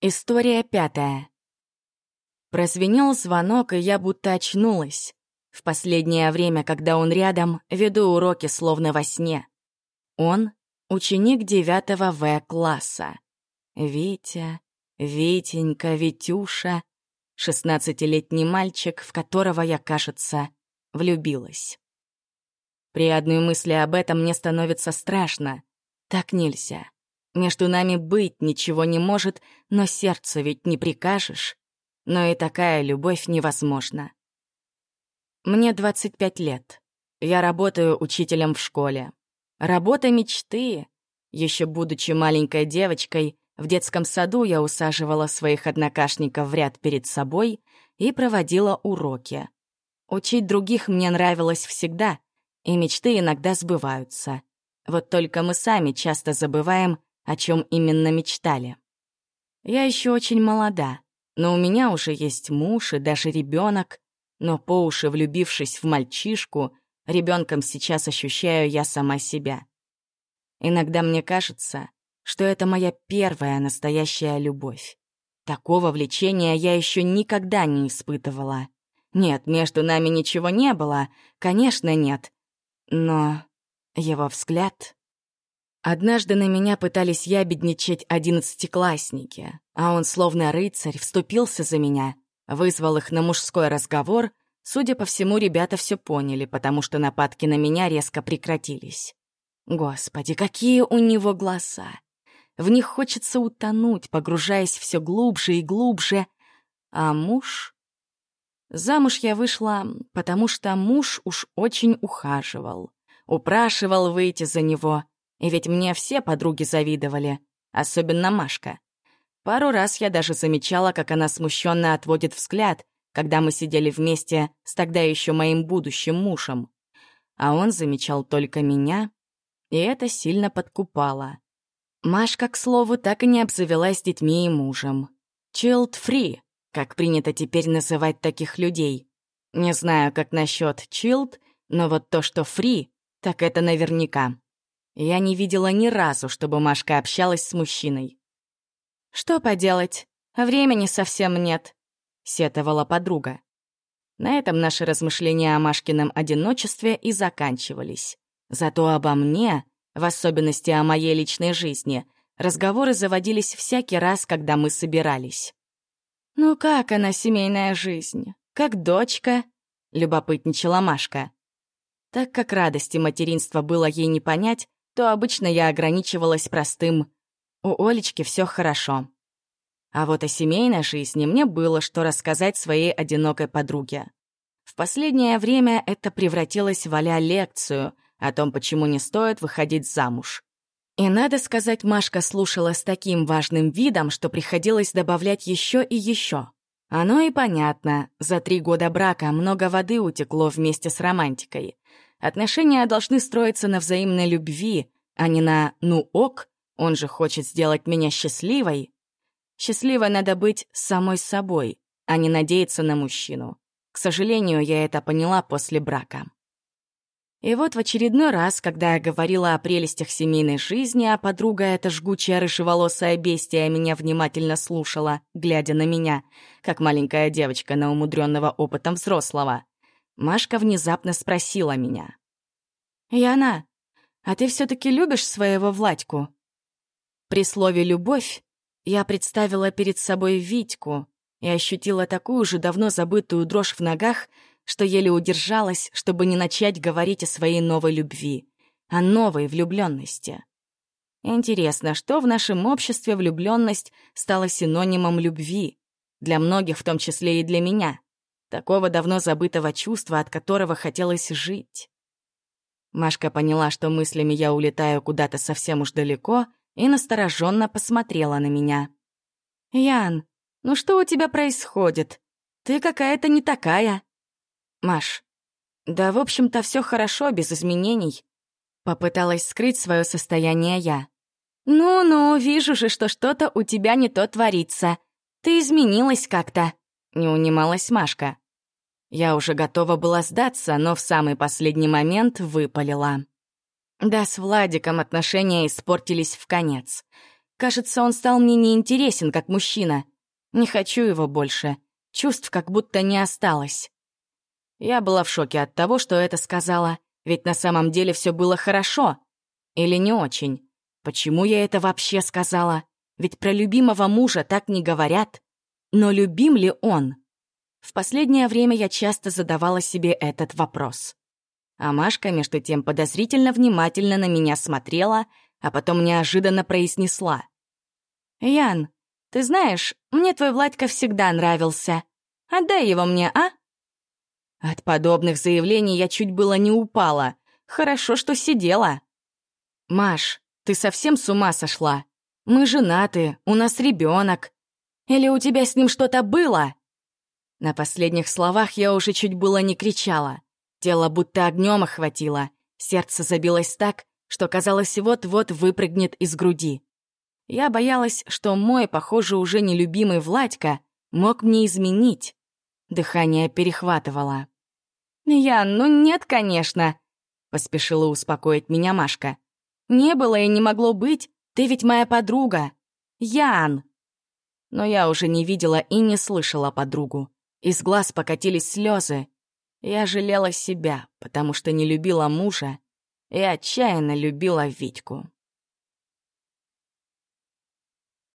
История пятая. Прозвенел звонок, и я будто очнулась. В последнее время, когда он рядом, веду уроки словно во сне. Он — ученик девятого В-класса. Витя, Витенька, Витюша — шестнадцатилетний мальчик, в которого я, кажется, влюбилась. При одной мысли об этом мне становится страшно. Так нельзя. Между нами быть ничего не может, но сердце ведь не прикажешь. Но и такая любовь невозможна. Мне 25 лет. Я работаю учителем в школе. Работа мечты. Еще будучи маленькой девочкой, в детском саду я усаживала своих однокашников в ряд перед собой и проводила уроки. Учить других мне нравилось всегда, и мечты иногда сбываются. Вот только мы сами часто забываем, о чем именно мечтали. Я еще очень молода, но у меня уже есть муж и даже ребенок, но по уши влюбившись в мальчишку, ребенком сейчас ощущаю я сама себя. Иногда мне кажется, что это моя первая настоящая любовь. Такого влечения я еще никогда не испытывала. Нет, между нами ничего не было, конечно, нет. Но его взгляд... Однажды на меня пытались ябедничать одиннадцатиклассники, а он, словно рыцарь, вступился за меня, вызвал их на мужской разговор. Судя по всему, ребята все поняли, потому что нападки на меня резко прекратились. Господи, какие у него глаза! В них хочется утонуть, погружаясь все глубже и глубже. А муж... Замуж я вышла, потому что муж уж очень ухаживал. Упрашивал выйти за него — и ведь мне все подруги завидовали, особенно Машка. Пару раз я даже замечала, как она смущенно отводит взгляд, когда мы сидели вместе с тогда еще моим будущим мужем. А он замечал только меня, и это сильно подкупало. Машка, к слову, так и не обзавелась детьми и мужем. Child free, как принято теперь называть таких людей. Не знаю, как насчет child, но вот то, что free, так это наверняка. Я не видела ни разу, чтобы Машка общалась с мужчиной. «Что поделать? Времени совсем нет», — сетовала подруга. На этом наши размышления о Машкином одиночестве и заканчивались. Зато обо мне, в особенности о моей личной жизни, разговоры заводились всякий раз, когда мы собирались. «Ну как она, семейная жизнь? Как дочка?» — любопытничала Машка. Так как радости материнства было ей не понять, то обычно я ограничивалась простым «У Олечки все хорошо». А вот о семейной жизни мне было что рассказать своей одинокой подруге. В последнее время это превратилось в а лекцию о том, почему не стоит выходить замуж. И, надо сказать, Машка слушала с таким важным видом, что приходилось добавлять еще и еще. Оно и понятно, за три года брака много воды утекло вместе с романтикой. Отношения должны строиться на взаимной любви, а не на «ну ок», он же хочет сделать меня счастливой. Счастливой надо быть самой собой, а не надеяться на мужчину. К сожалению, я это поняла после брака. И вот в очередной раз, когда я говорила о прелестях семейной жизни, а подруга, эта жгучая рыжеволосая бестия, меня внимательно слушала, глядя на меня, как маленькая девочка на умудренного опытом взрослого, Машка внезапно спросила меня. «Яна, а ты все-таки любишь своего Владьку?» При слове «любовь» я представила перед собой Витьку и ощутила такую же давно забытую дрожь в ногах, что еле удержалась, чтобы не начать говорить о своей новой любви, о новой влюбленности. Интересно, что в нашем обществе влюбленность стала синонимом любви, для многих, в том числе и для меня такого давно забытого чувства, от которого хотелось жить. Машка поняла, что мыслями я улетаю куда-то совсем уж далеко, и настороженно посмотрела на меня. «Ян, ну что у тебя происходит? Ты какая-то не такая». «Маш, да, в общем-то, все хорошо, без изменений». Попыталась скрыть свое состояние я. «Ну-ну, вижу же, что что-то у тебя не то творится. Ты изменилась как-то», — не унималась Машка. Я уже готова была сдаться, но в самый последний момент выпалила. Да, с Владиком отношения испортились в конец. Кажется, он стал мне неинтересен как мужчина. Не хочу его больше. Чувств как будто не осталось. Я была в шоке от того, что это сказала, ведь на самом деле все было хорошо. Или не очень. Почему я это вообще сказала? Ведь про любимого мужа так не говорят. Но любим ли он? В последнее время я часто задавала себе этот вопрос. А Машка, между тем, подозрительно внимательно на меня смотрела, а потом неожиданно произнесла. «Ян, ты знаешь, мне твой Владька всегда нравился. Отдай его мне, а?» От подобных заявлений я чуть было не упала. Хорошо, что сидела. «Маш, ты совсем с ума сошла? Мы женаты, у нас ребенок. Или у тебя с ним что-то было?» На последних словах я уже чуть было не кричала. Тело будто огнем охватило. Сердце забилось так, что казалось вот-вот выпрыгнет из груди. Я боялась, что мой, похоже, уже нелюбимый Владька мог мне изменить. Дыхание перехватывало. «Я, ну нет, конечно», — поспешила успокоить меня Машка. «Не было и не могло быть, ты ведь моя подруга. Ян!» Но я уже не видела и не слышала подругу. Из глаз покатились слезы. Я жалела себя, потому что не любила мужа и отчаянно любила Витьку.